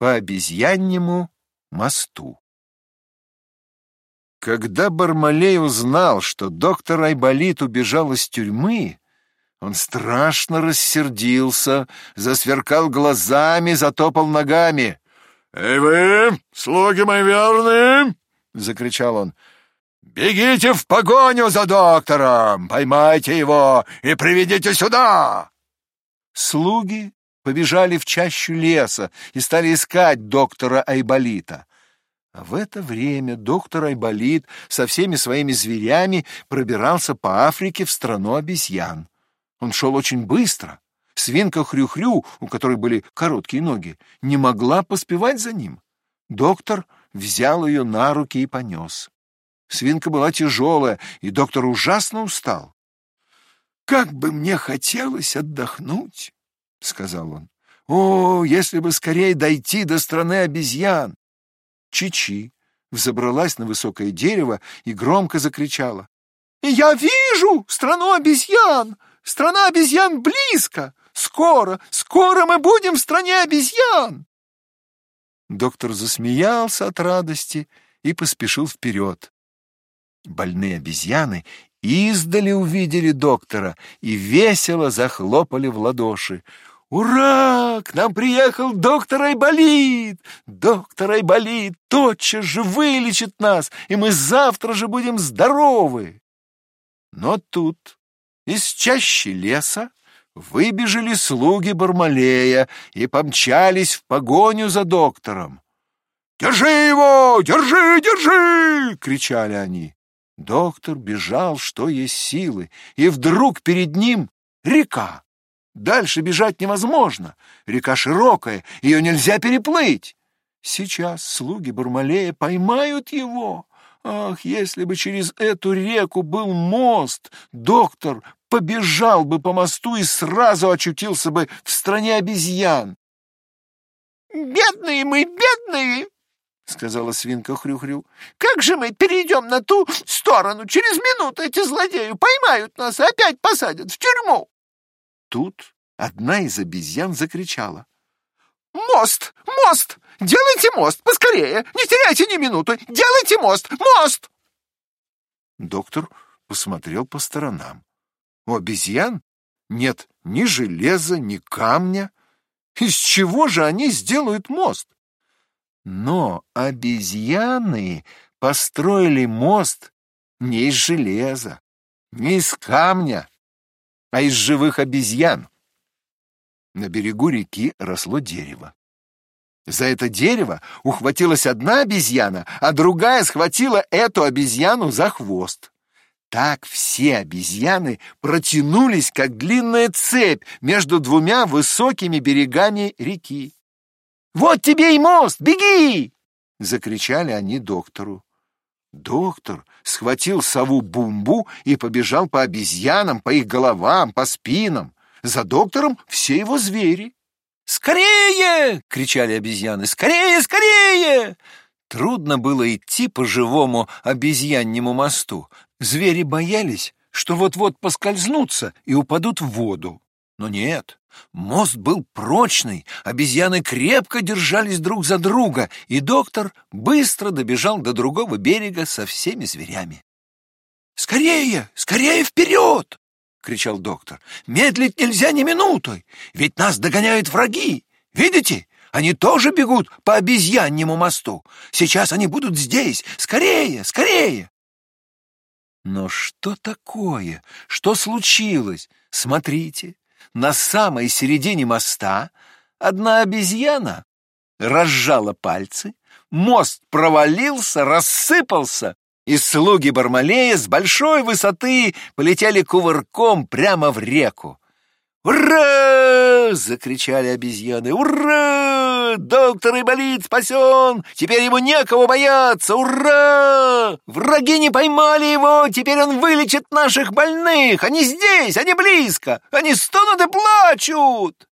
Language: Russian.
по обезьяннему мосту. Когда Бармалей узнал, что доктор Айболит убежал из тюрьмы, он страшно рассердился, засверкал глазами, затопал ногами. «Эй вы, слуги мои верные!» — закричал он. «Бегите в погоню за доктором! Поймайте его и приведите сюда!» Слуги побежали в чащу леса и стали искать доктора Айболита. А в это время доктор Айболит со всеми своими зверями пробирался по Африке в страну обезьян. Он шел очень быстро. Свинка Хрю-Хрю, у которой были короткие ноги, не могла поспевать за ним. Доктор взял ее на руки и понес. Свинка была тяжелая, и доктор ужасно устал. «Как бы мне хотелось отдохнуть!» — сказал он. «О, если бы скорее дойти до страны обезьян!» Чичи взобралась на высокое дерево и громко закричала. «Я вижу страну обезьян! Страна обезьян близко! Скоро, скоро мы будем в стране обезьян!» Доктор засмеялся от радости и поспешил вперед. Больные обезьяны издали увидели доктора и весело захлопали в ладоши. «Ура! К нам приехал доктор Айболит! Доктор Айболит тотчас же вылечит нас, и мы завтра же будем здоровы!» Но тут из чащи леса выбежали слуги Бармалея и помчались в погоню за доктором. «Держи его! Держи, держи!» — кричали они. Доктор бежал, что есть силы, и вдруг перед ним река. Дальше бежать невозможно. Река широкая, ее нельзя переплыть. Сейчас слуги Бармалея поймают его. Ах, если бы через эту реку был мост, доктор побежал бы по мосту и сразу очутился бы в стране обезьян. «Бедные мы, бедные!» — сказала свинка Хрю-Хрю. «Как же мы перейдем на ту сторону? Через минуту эти злодеи поймают нас и опять посадят в тюрьму!» Тут одна из обезьян закричала. «Мост! Мост! Делайте мост! Поскорее! Не теряйте ни минуты! Делайте мост! Мост!» Доктор посмотрел по сторонам. У обезьян нет ни железа, ни камня. Из чего же они сделают мост? Но обезьяны построили мост не из железа, не из камня, а из живых обезьян. На берегу реки росло дерево. За это дерево ухватилась одна обезьяна, а другая схватила эту обезьяну за хвост. Так все обезьяны протянулись, как длинная цепь между двумя высокими берегами реки. «Вот тебе и мост! Беги!» — закричали они доктору. Доктор схватил сову Бумбу и побежал по обезьянам, по их головам, по спинам. За доктором все его звери. «Скорее!» — кричали обезьяны. «Скорее, скорее!» Трудно было идти по живому обезьяннему мосту. Звери боялись, что вот-вот поскользнутся и упадут в воду. Но нет, мост был прочный, обезьяны крепко держались друг за друга, и доктор быстро добежал до другого берега со всеми зверями. «Скорее, скорее вперед!» — кричал доктор. «Медлить нельзя ни минутой, ведь нас догоняют враги. Видите, они тоже бегут по обезьяннему мосту. Сейчас они будут здесь. Скорее, скорее!» Но что такое? Что случилось? Смотрите, на самой середине моста одна обезьяна разжала пальцы, мост провалился, рассыпался, и слуги Бармалея с большой высоты полетели кувырком прямо в реку. «Ура!» — закричали обезьяны. «Ура! Доктор Иболит спасен! Теперь ему некого бояться! Ура! Враги не поймали его! Теперь он вылечит наших больных! Они здесь! Они близко! Они стонут и плачут!»